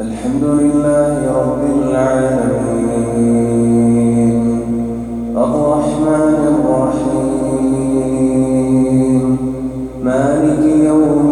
الحمد لله رب العالمين. الرحمن الرحيم. مالك يوم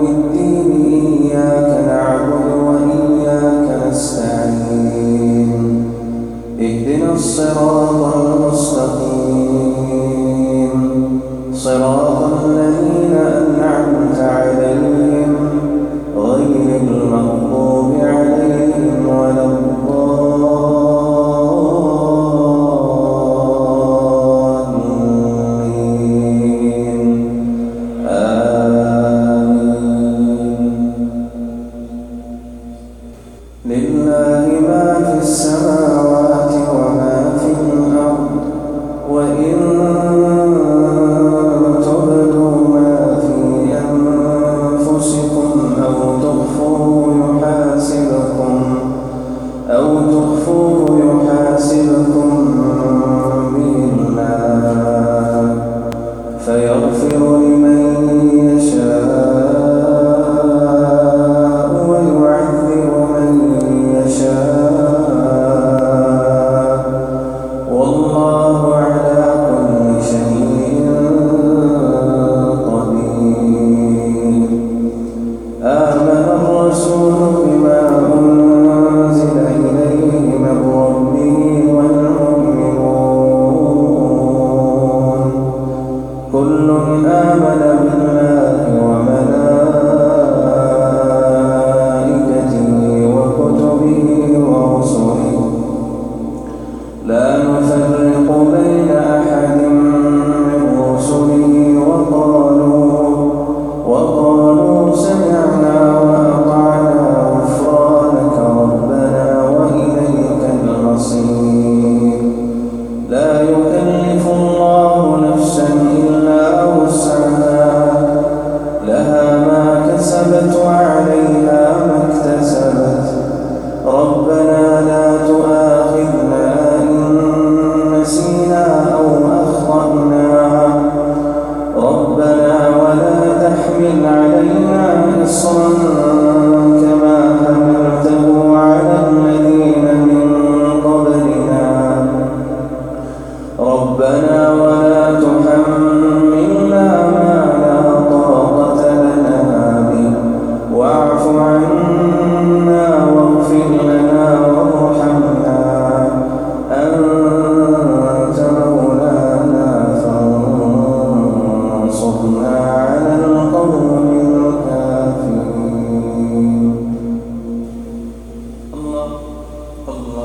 كل آمن بالله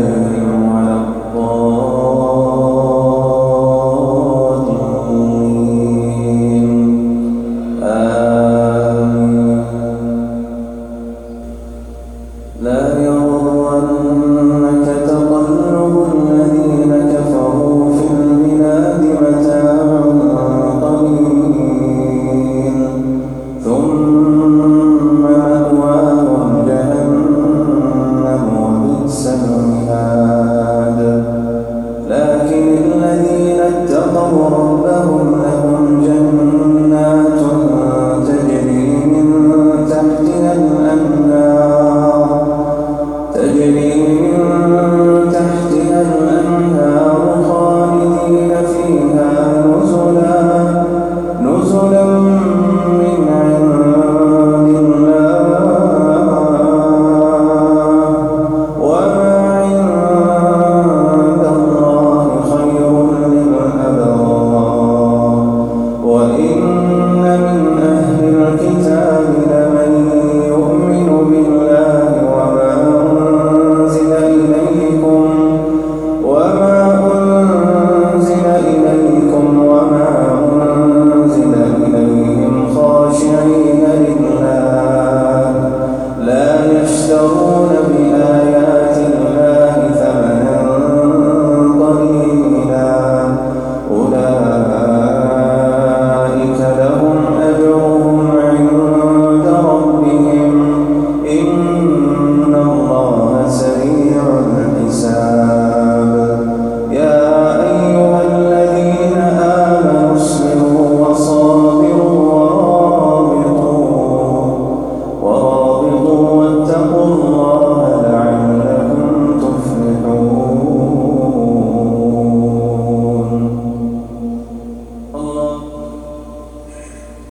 uh,